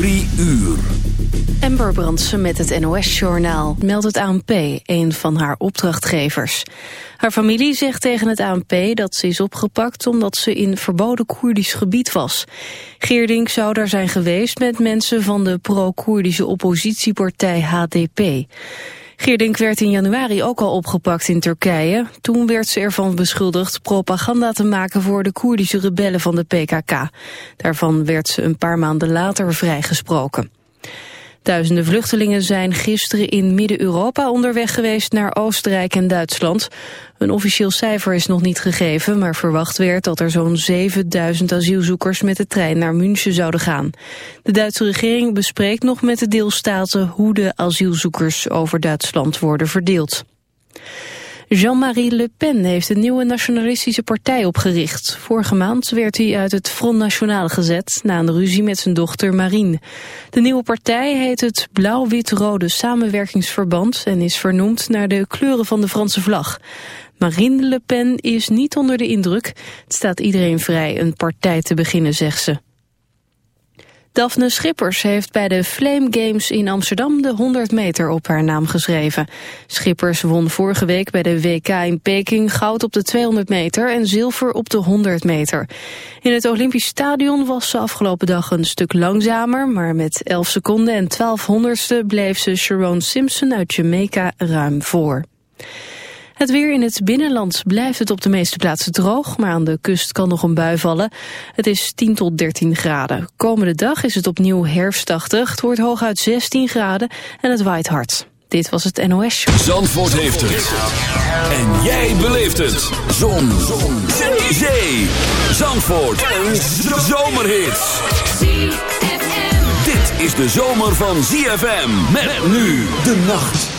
Drie uur. Ember Brandsen met het NOS-journaal meldt het ANP, een van haar opdrachtgevers. Haar familie zegt tegen het ANP dat ze is opgepakt omdat ze in verboden Koerdisch gebied was. Geerdink zou daar zijn geweest met mensen van de pro-Koerdische oppositiepartij HDP. Geerdink werd in januari ook al opgepakt in Turkije. Toen werd ze ervan beschuldigd propaganda te maken voor de Koerdische rebellen van de PKK. Daarvan werd ze een paar maanden later vrijgesproken. Duizenden vluchtelingen zijn gisteren in Midden-Europa onderweg geweest naar Oostenrijk en Duitsland. Een officieel cijfer is nog niet gegeven, maar verwacht werd dat er zo'n 7000 asielzoekers met de trein naar München zouden gaan. De Duitse regering bespreekt nog met de deelstaten hoe de asielzoekers over Duitsland worden verdeeld. Jean-Marie Le Pen heeft een nieuwe nationalistische partij opgericht. Vorige maand werd hij uit het Front National gezet na een ruzie met zijn dochter Marine. De nieuwe partij heet het Blauw-Wit-Rode Samenwerkingsverband en is vernoemd naar de kleuren van de Franse vlag. Marine Le Pen is niet onder de indruk. Het staat iedereen vrij een partij te beginnen, zegt ze. Daphne Schippers heeft bij de Flame Games in Amsterdam de 100 meter op haar naam geschreven. Schippers won vorige week bij de WK in Peking goud op de 200 meter en zilver op de 100 meter. In het Olympisch Stadion was ze afgelopen dag een stuk langzamer, maar met 11 seconden en 12 honderdste bleef ze Sharon Simpson uit Jamaica ruim voor. Het weer in het binnenland blijft het op de meeste plaatsen droog, maar aan de kust kan nog een bui vallen. Het is 10 tot 13 graden. Komende dag is het opnieuw herfstachtig. Het wordt hooguit 16 graden en het waait hard. Dit was het NOS Show. Zandvoort heeft het. En jij beleeft het. Zon. Zon. Zee. Zee. Zandvoort. Een zomerhit. Dit is de zomer van ZFM. Met nu de nacht.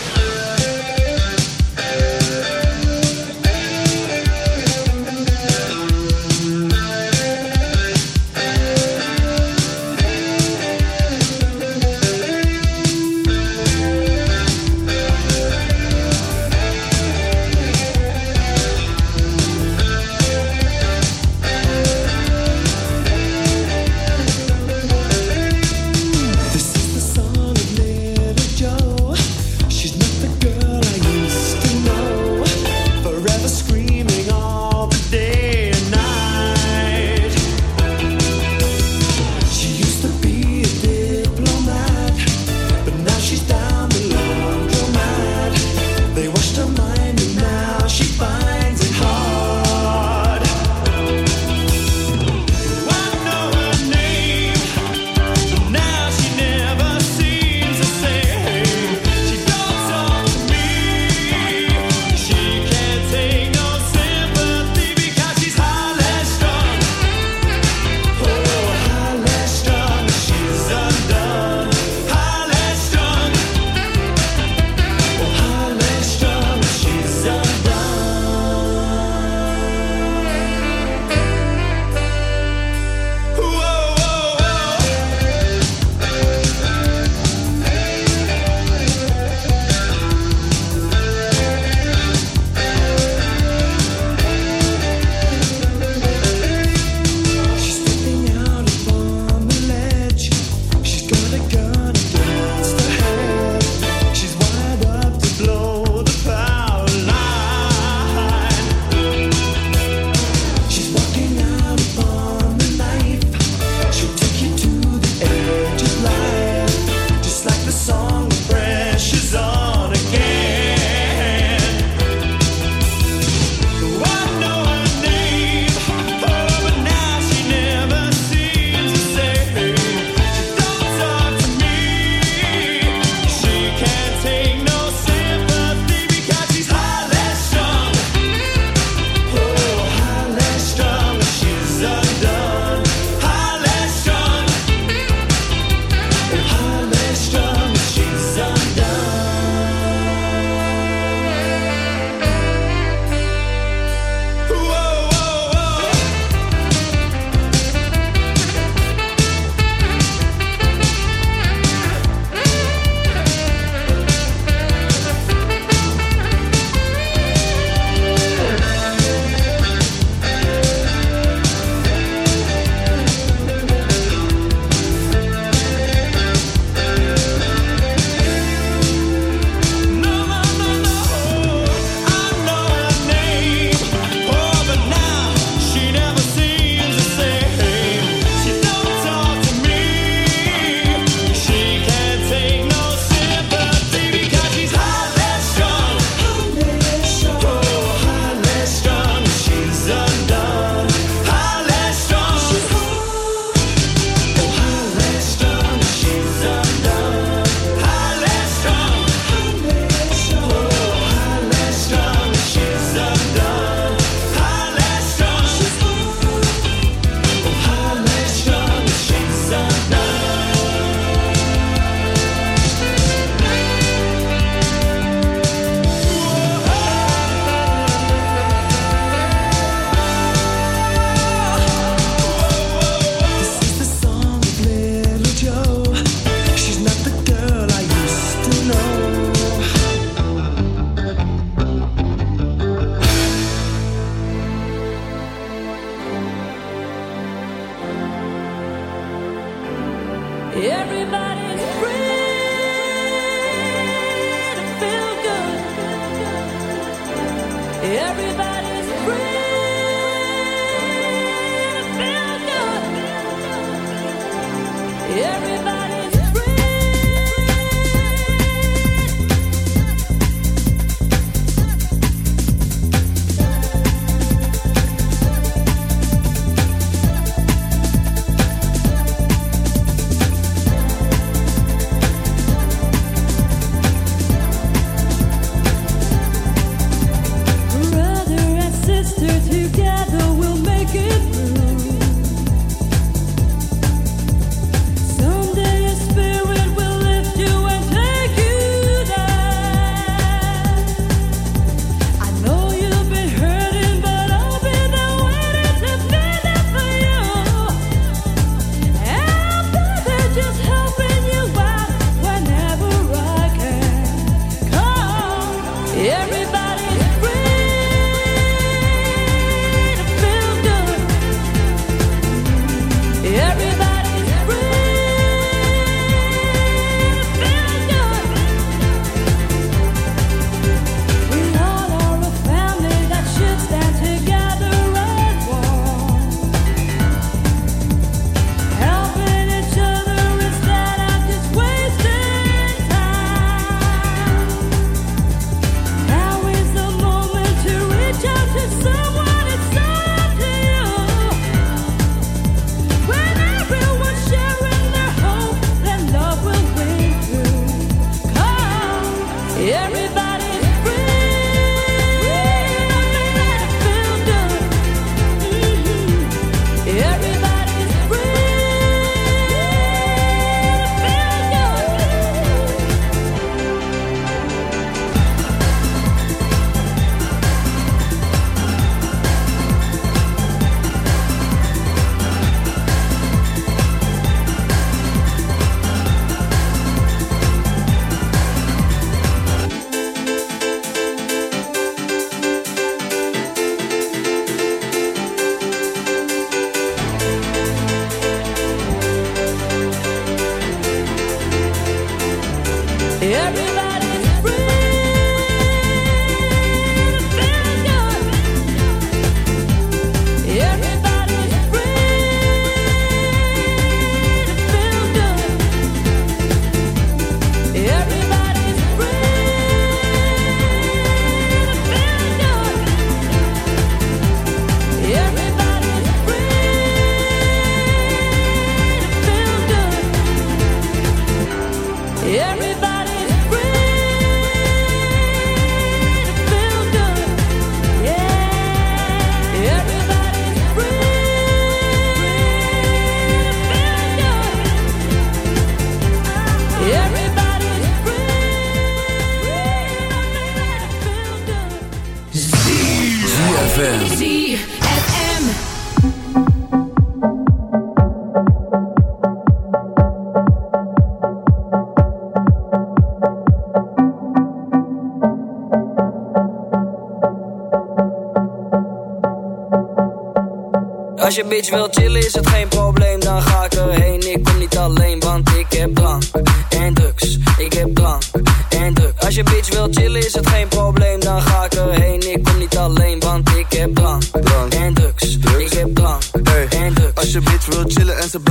Bitch wil chillen is het geen probleem, dan ga ik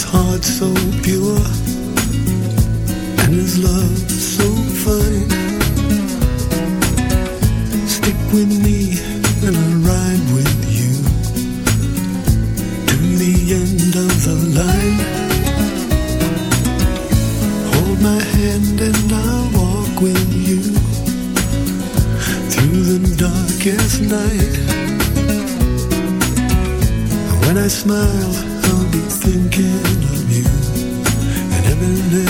his heart so pure and his love so fine. Stick with me and I'll ride with you to the end of the line. Hold my hand and I'll walk with you through the darkest night. When I smile, I'll be thinking heavenly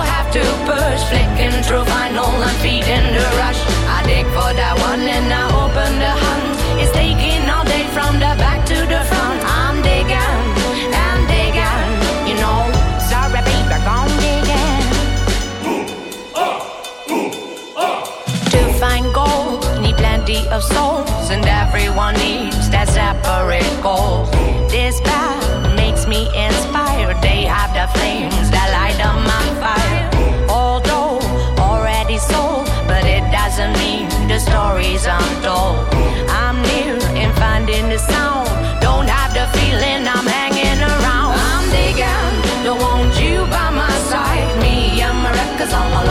have to push. Flicking through vinyl and feeding the rush. I dig for that one and I open the hunt. It's taking all day from the back to the front. I'm digging and digging, you know. Sorry, baby, gone digging. To find gold, need plenty of souls, and everyone needs that separate goal. This path makes me inspired. They have the flames that light up my fire. Sold, but it doesn't mean the stories I'm told. I'm near in finding the sound. Don't have the feeling I'm hanging around. I'm digging, don't want you by my side. Me and my records all alone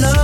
Love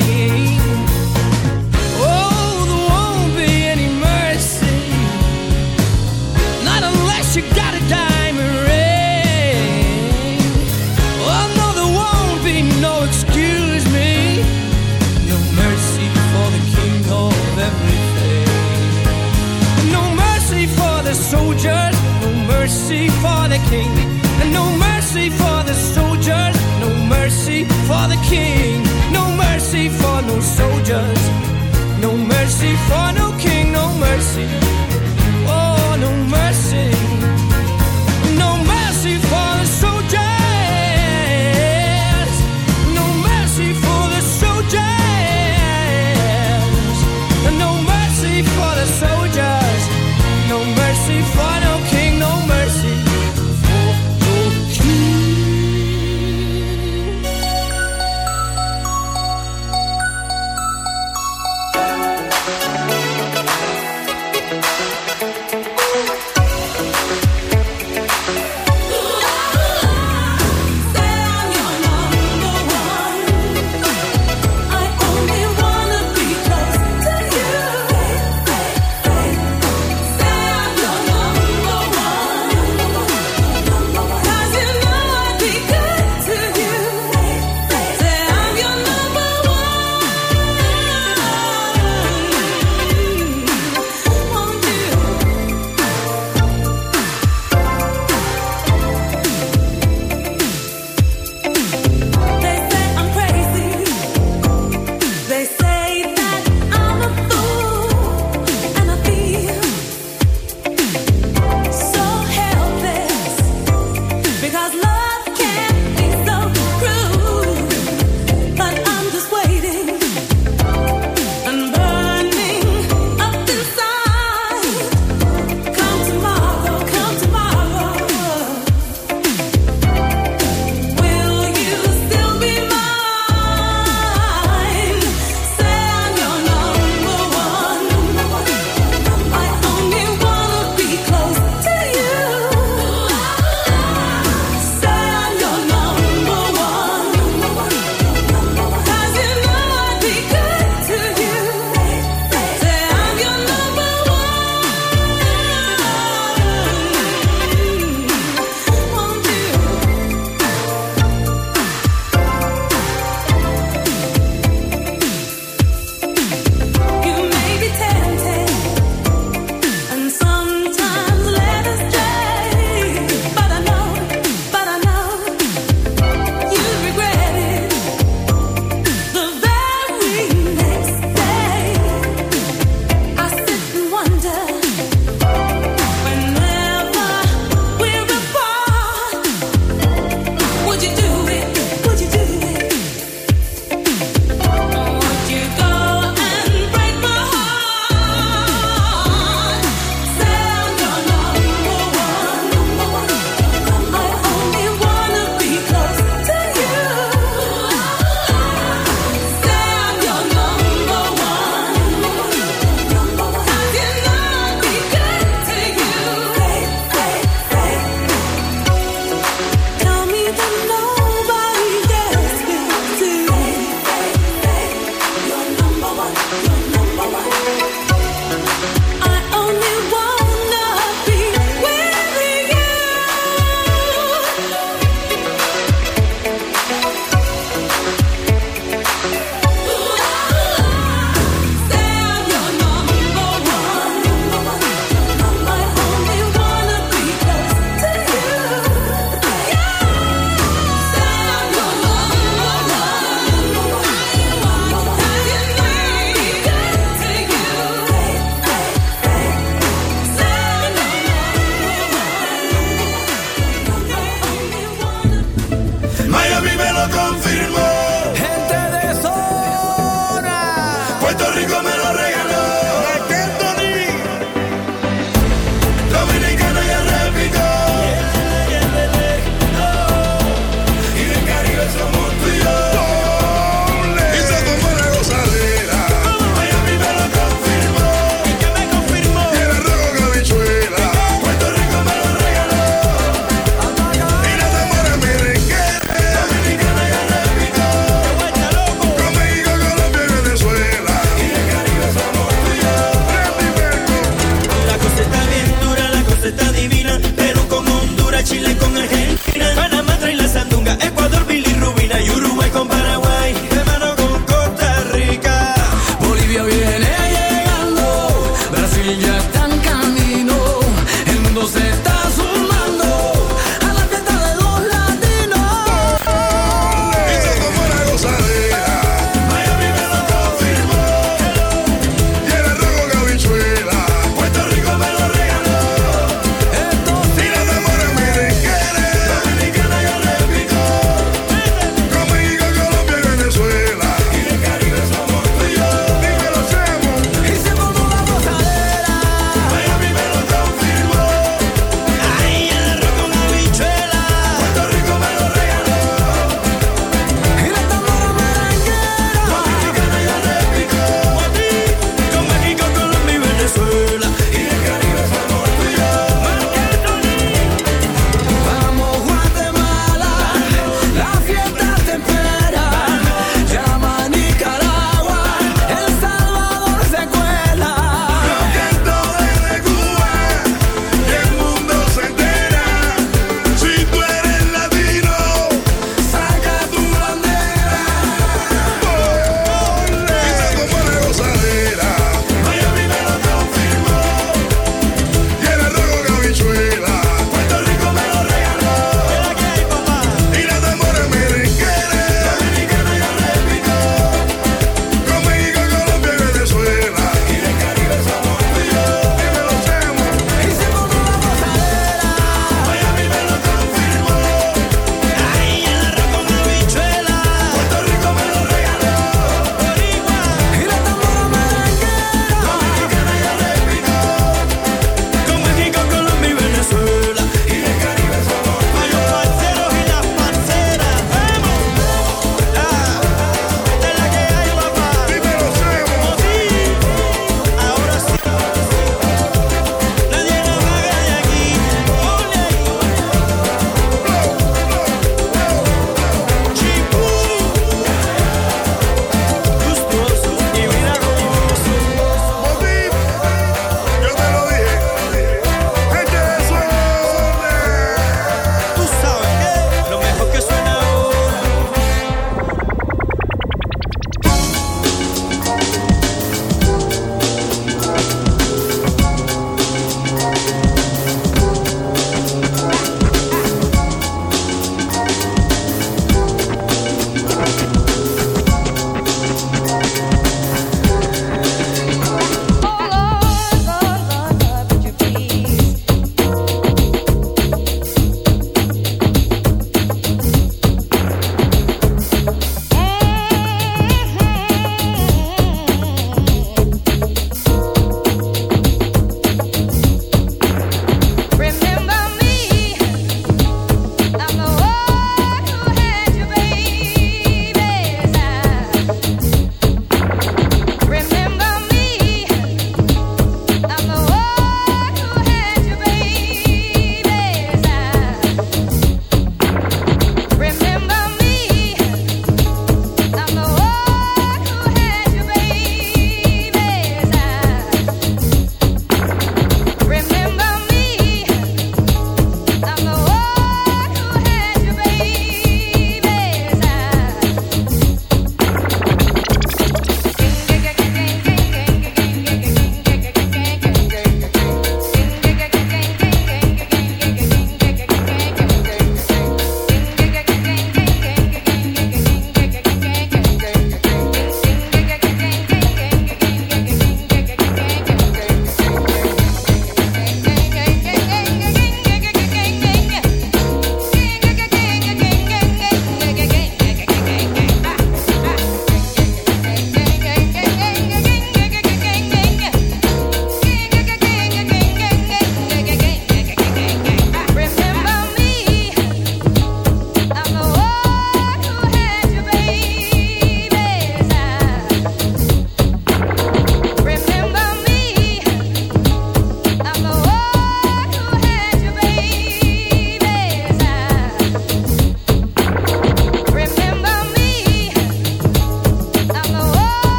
Mercy for the king. No mercy for no soldiers.